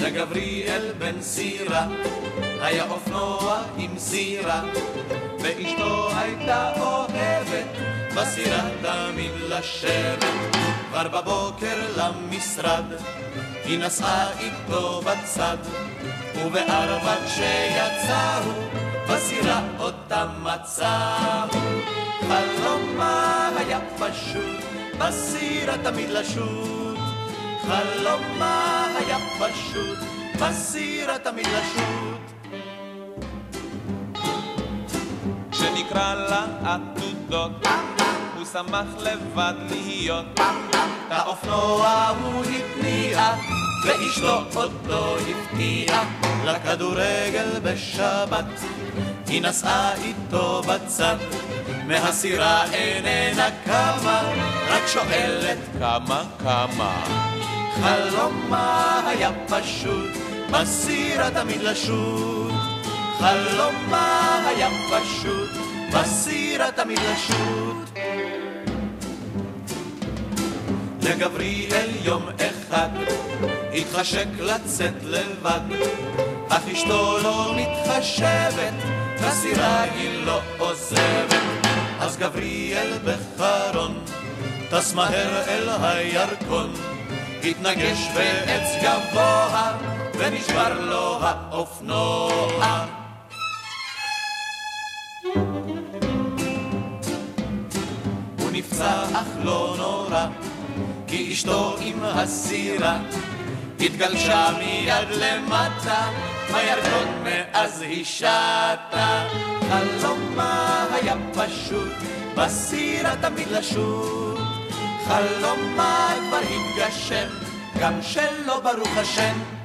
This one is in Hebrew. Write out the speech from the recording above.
לגבריאל בן סירה היה אופנוע עם סירה, ואשתו הייתה אוהבת בסירה תמיד לשבת. כבר בבוקר למשרד, היא נסעה איתו בצד, ובארבע כשיצאו, בסירה אותה מצאו. חלומה היה פשוט, בסירה תמיד לשוט. חלומה היה פשוט, בסירה תמיד לשוט. שנקרא לה עתודות, הוא שמח לבד להיות. את האופנוע הוא התניע, ואשתו אותו הפתיע, לכדורגל בשבת. היא נסעה איתו בצד, מהסירה איננה קמה, רק שואלת כמה כמה. חלומה היה פשוט, בסירה תמיד לשוט. חלומה היה פשוט, בסירה תמיד לשוט. לגבריאל יום אחד התחשק לצאת לבד, אך אשתו לא מתחשבת, בסירה היא לא עוזבת. אז גבריאל בחרון טס מהר אל הירקון, התנגש בעץ גבוה ונשבר לו האופנוע. הוא נפצע אך לא נורא, כי אשתו עם הסירה התגלשה מיד למטה, בירקון מאז היא שטה. חלומה היה פשוט, בסירה תמיד לשוט. חלומה כבר התגשם, גם שלא ברוך השם.